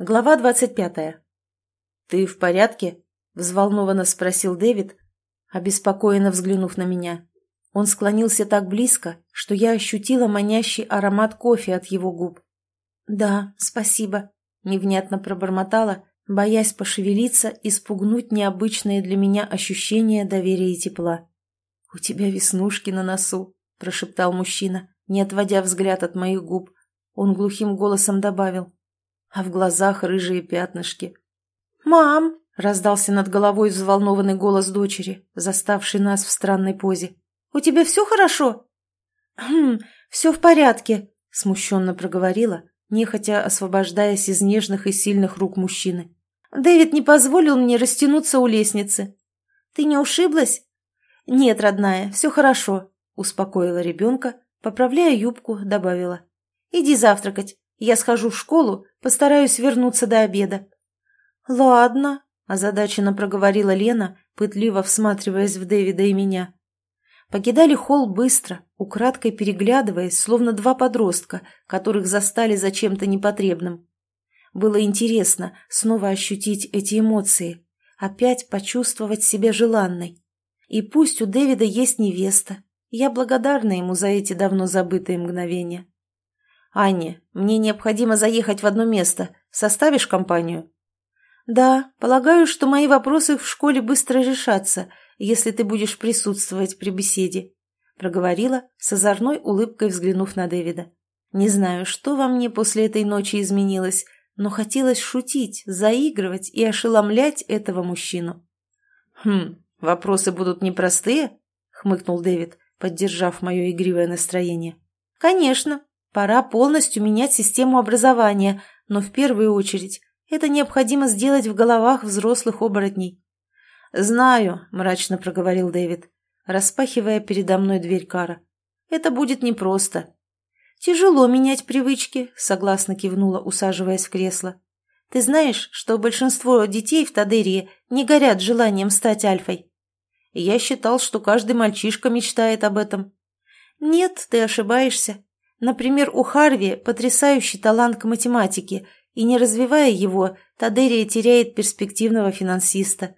Глава двадцать пятая. «Ты в порядке?» – взволнованно спросил Дэвид, обеспокоенно взглянув на меня. Он склонился так близко, что я ощутила манящий аромат кофе от его губ. «Да, спасибо», – невнятно пробормотала, боясь пошевелиться и спугнуть необычные для меня ощущения доверия и тепла. «У тебя веснушки на носу», – прошептал мужчина, не отводя взгляд от моих губ. Он глухим голосом добавил – а в глазах рыжие пятнышки. «Мам!» — раздался над головой взволнованный голос дочери, заставший нас в странной позе. «У тебя все хорошо?» «Хм, все в порядке», — смущенно проговорила, нехотя освобождаясь из нежных и сильных рук мужчины. «Дэвид не позволил мне растянуться у лестницы». «Ты не ушиблась?» «Нет, родная, все хорошо», — успокоила ребенка, поправляя юбку, добавила. «Иди завтракать. Я схожу в школу, постараюсь вернуться до обеда». «Ладно», – озадаченно проговорила Лена, пытливо всматриваясь в Дэвида и меня. Покидали холл быстро, украдкой переглядываясь, словно два подростка, которых застали за чем-то непотребным. Было интересно снова ощутить эти эмоции, опять почувствовать себя желанной. И пусть у Дэвида есть невеста, я благодарна ему за эти давно забытые мгновения. «Анне, мне необходимо заехать в одно место. Составишь компанию?» «Да, полагаю, что мои вопросы в школе быстро решатся, если ты будешь присутствовать при беседе», проговорила, с озорной улыбкой взглянув на Дэвида. «Не знаю, что во мне после этой ночи изменилось, но хотелось шутить, заигрывать и ошеломлять этого мужчину». «Хм, вопросы будут непростые?» — хмыкнул Дэвид, поддержав мое игривое настроение. «Конечно», Пора полностью менять систему образования, но в первую очередь это необходимо сделать в головах взрослых оборотней. «Знаю», — мрачно проговорил Дэвид, распахивая передо мной дверь кара. «Это будет непросто». «Тяжело менять привычки», — согласно кивнула, усаживаясь в кресло. «Ты знаешь, что большинство детей в Тадерии не горят желанием стать альфой?» «Я считал, что каждый мальчишка мечтает об этом». «Нет, ты ошибаешься. Например, у Харви потрясающий талант к математике, и не развивая его, Тадерия теряет перспективного финансиста.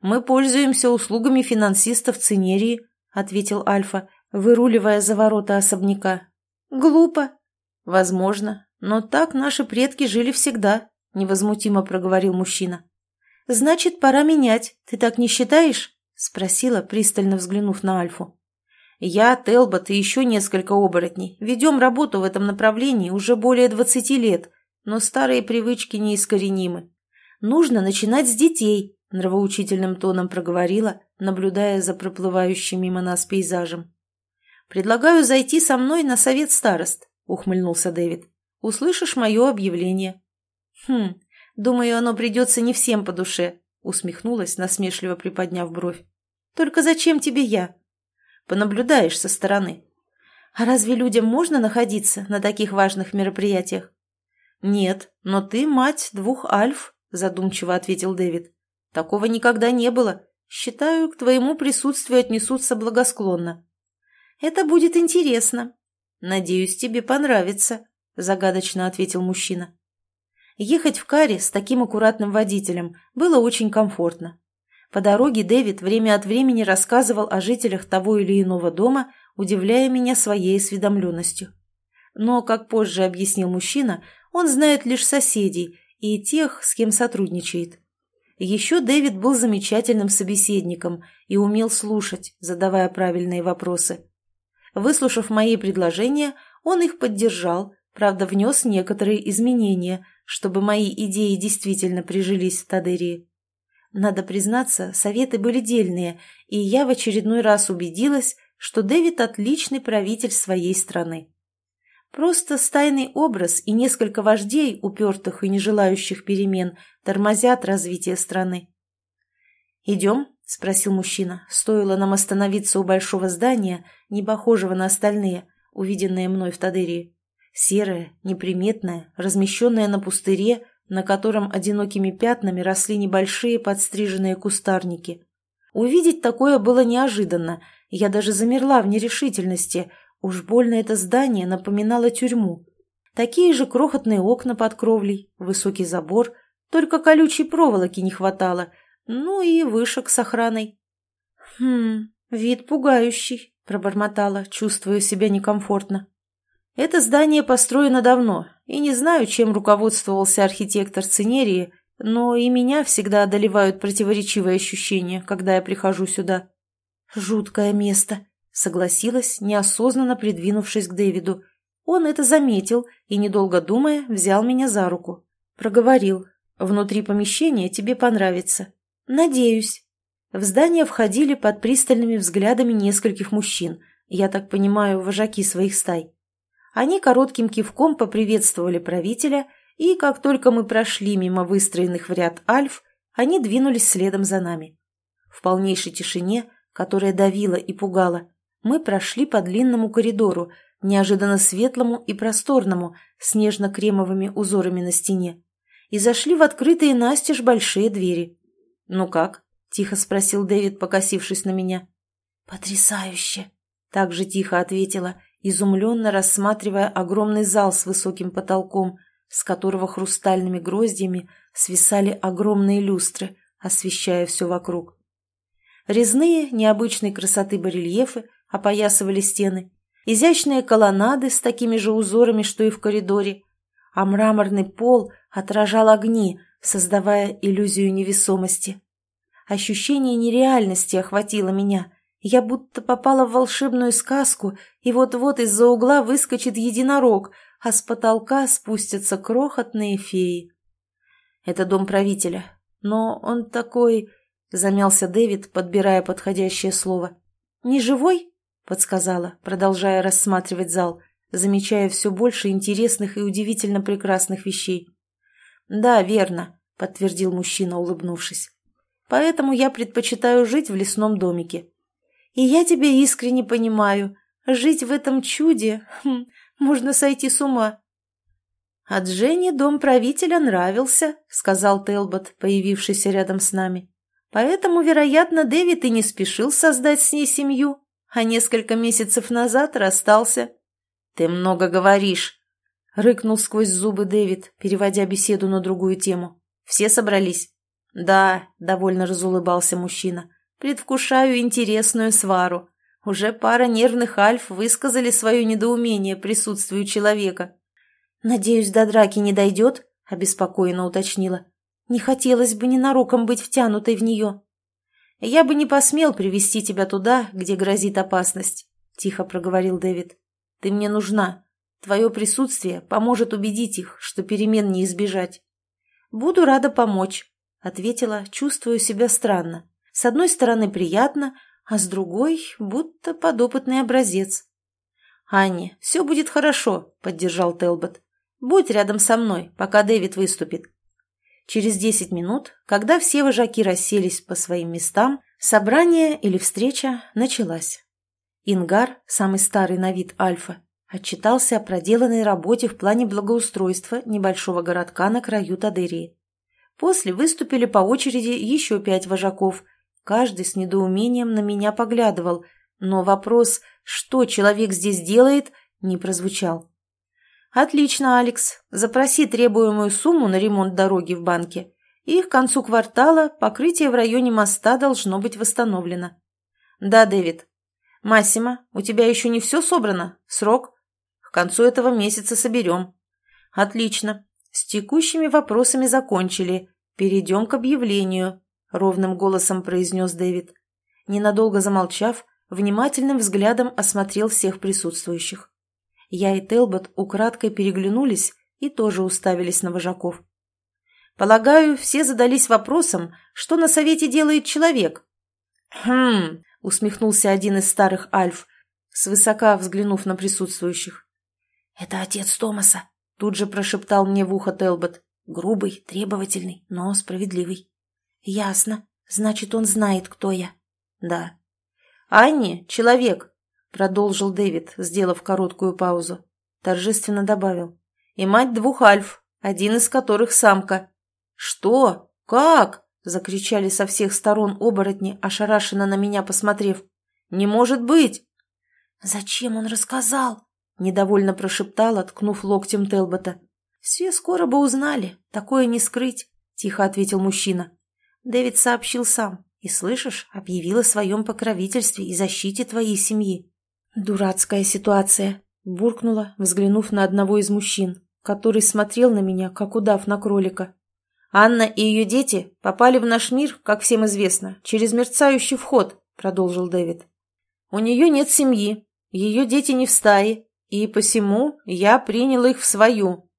«Мы пользуемся услугами финансиста в Цинерии», — ответил Альфа, выруливая за ворота особняка. «Глупо». «Возможно, но так наши предки жили всегда», — невозмутимо проговорил мужчина. «Значит, пора менять. Ты так не считаешь?» — спросила, пристально взглянув на Альфу. Я, Телбот и еще несколько оборотней ведем работу в этом направлении уже более двадцати лет, но старые привычки неискоренимы. Нужно начинать с детей, нравоучительным тоном проговорила, наблюдая за проплывающим мимо нас пейзажем. «Предлагаю зайти со мной на совет старост», — ухмыльнулся Дэвид. «Услышишь мое объявление». «Хм, думаю, оно придется не всем по душе», — усмехнулась, насмешливо приподняв бровь. «Только зачем тебе я? Понаблюдаешь со стороны. А разве людям можно находиться на таких важных мероприятиях? Нет, но ты мать двух альф, задумчиво ответил Дэвид. Такого никогда не было. Считаю, к твоему присутствию отнесутся благосклонно. Это будет интересно. Надеюсь, тебе понравится, загадочно ответил мужчина. Ехать в каре с таким аккуратным водителем было очень комфортно. По дороге Дэвид время от времени рассказывал о жителях того или иного дома, удивляя меня своей осведомленностью. Но, как позже объяснил мужчина, он знает лишь соседей и тех, с кем сотрудничает. Еще Дэвид был замечательным собеседником и умел слушать, задавая правильные вопросы. Выслушав мои предложения, он их поддержал, правда, внес некоторые изменения, чтобы мои идеи действительно прижились в Тадерии. Надо признаться, советы были дельные, и я в очередной раз убедилась, что Дэвид отличный правитель своей страны. Просто стайный образ и несколько вождей, упертых и не желающих перемен, тормозят развитие страны. «Идем?» – спросил мужчина. Стоило нам остановиться у большого здания, не похожего на остальные, увиденные мной в Тадырии. Серое, неприметное, размещенное на пустыре – на котором одинокими пятнами росли небольшие подстриженные кустарники. Увидеть такое было неожиданно, я даже замерла в нерешительности, уж больно это здание напоминало тюрьму. Такие же крохотные окна под кровлей, высокий забор, только колючей проволоки не хватало, ну и вышек с охраной. «Хм, вид пугающий», — пробормотала, чувствуя себя некомфортно. «Это здание построено давно, и не знаю, чем руководствовался архитектор Цинерии, но и меня всегда одолевают противоречивые ощущения, когда я прихожу сюда. Жуткое место, согласилась, неосознанно придвинувшись к Дэвиду. Он это заметил и, недолго думая, взял меня за руку. Проговорил. «Внутри помещения тебе понравится». «Надеюсь». В здание входили под пристальными взглядами нескольких мужчин, я так понимаю, вожаки своих стай. Они коротким кивком поприветствовали правителя и как только мы прошли мимо выстроенных в ряд альф, они двинулись следом за нами. В полнейшей тишине, которая давила и пугала, мы прошли по длинному коридору, неожиданно светлому и просторному, с нежно-кремовыми узорами на стене, и зашли в открытые настежь большие двери. «Ну как?» — тихо спросил Дэвид, покосившись на меня. «Потрясающе!» — так же тихо ответила, изумленно рассматривая огромный зал с высоким потолком, с которого хрустальными гроздьями свисали огромные люстры, освещая все вокруг. Резные, необычной красоты барельефы опоясывали стены, изящные колоннады с такими же узорами, что и в коридоре, а мраморный пол отражал огни, создавая иллюзию невесомости. Ощущение нереальности охватило меня. Я будто попала в волшебную сказку, и вот-вот из-за угла выскочит единорог — а с потолка спустятся крохотные феи. Это дом правителя, но он такой... Замялся Дэвид, подбирая подходящее слово. «Не живой?» — подсказала, продолжая рассматривать зал, замечая все больше интересных и удивительно прекрасных вещей. «Да, верно», — подтвердил мужчина, улыбнувшись. «Поэтому я предпочитаю жить в лесном домике. И я тебя искренне понимаю. Жить в этом чуде хм, можно сойти с ума. «А Дженни дом правителя нравился», — сказал Телбот, появившийся рядом с нами. «Поэтому, вероятно, Дэвид и не спешил создать с ней семью, а несколько месяцев назад расстался». «Ты много говоришь», — рыкнул сквозь зубы Дэвид, переводя беседу на другую тему. «Все собрались?» «Да», — довольно разулыбался мужчина, — «предвкушаю интересную свару. Уже пара нервных альф высказали свое недоумение присутствию человека. «Надеюсь, до драки не дойдет?» – обеспокоенно уточнила. «Не хотелось бы ненароком быть втянутой в нее». «Я бы не посмел привести тебя туда, где грозит опасность», – тихо проговорил Дэвид. «Ты мне нужна. Твое присутствие поможет убедить их, что перемен не избежать». «Буду рада помочь», — ответила, чувствую себя странно. С одной стороны, приятно, а с другой будто подопытный образец. «Анни, все будет хорошо», — поддержал Телбот. «Будь рядом со мной, пока Дэвид выступит». Через десять минут, когда все вожаки расселись по своим местам, собрание или встреча началась. Ингар, самый старый на вид Альфа, отчитался о проделанной работе в плане благоустройства небольшого городка на краю Тадерии. После выступили по очереди еще пять вожаков – Каждый с недоумением на меня поглядывал, но вопрос «что человек здесь делает?» не прозвучал. «Отлично, Алекс. Запроси требуемую сумму на ремонт дороги в банке, и к концу квартала покрытие в районе моста должно быть восстановлено». «Да, Дэвид». «Массимо, у тебя еще не все собрано? Срок?» «К концу этого месяца соберем». «Отлично. С текущими вопросами закончили. Перейдем к объявлению. — ровным голосом произнес Дэвид. Ненадолго замолчав, внимательным взглядом осмотрел всех присутствующих. Я и Телбот украдкой переглянулись и тоже уставились на вожаков. «Полагаю, все задались вопросом, что на совете делает человек?» «Хм...» — усмехнулся один из старых альф, свысока взглянув на присутствующих. «Это отец Томаса», — тут же прошептал мне в ухо Телбот. «Грубый, требовательный, но справедливый». «Ясно. Значит, он знает, кто я». «Да». «Анни — человек», — продолжил Дэвид, сделав короткую паузу. Торжественно добавил. «И мать двух альф, один из которых самка». «Что? Как?» — закричали со всех сторон оборотни, ошарашенно на меня посмотрев. «Не может быть!» «Зачем он рассказал?» — недовольно прошептала, ткнув локтем Телбота. «Все скоро бы узнали, такое не скрыть», — тихо ответил мужчина. Дэвид сообщил сам, и, слышишь, объявил о своем покровительстве и защите твоей семьи. Дурацкая ситуация, буркнула, взглянув на одного из мужчин, который смотрел на меня, как удав на кролика. «Анна и ее дети попали в наш мир, как всем известно, через мерцающий вход», — продолжил Дэвид. «У нее нет семьи, ее дети не в стае, и посему я принял их в свою».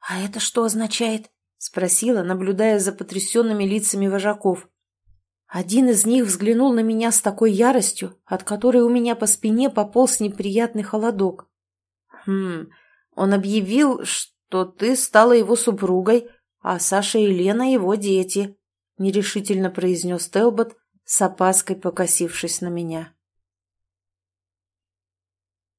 «А это что означает?» — спросила, наблюдая за потрясенными лицами вожаков. Один из них взглянул на меня с такой яростью, от которой у меня по спине пополз неприятный холодок. «Хм, он объявил, что ты стала его супругой, а Саша и Лена его дети», — нерешительно произнес Телбот, с опаской покосившись на меня.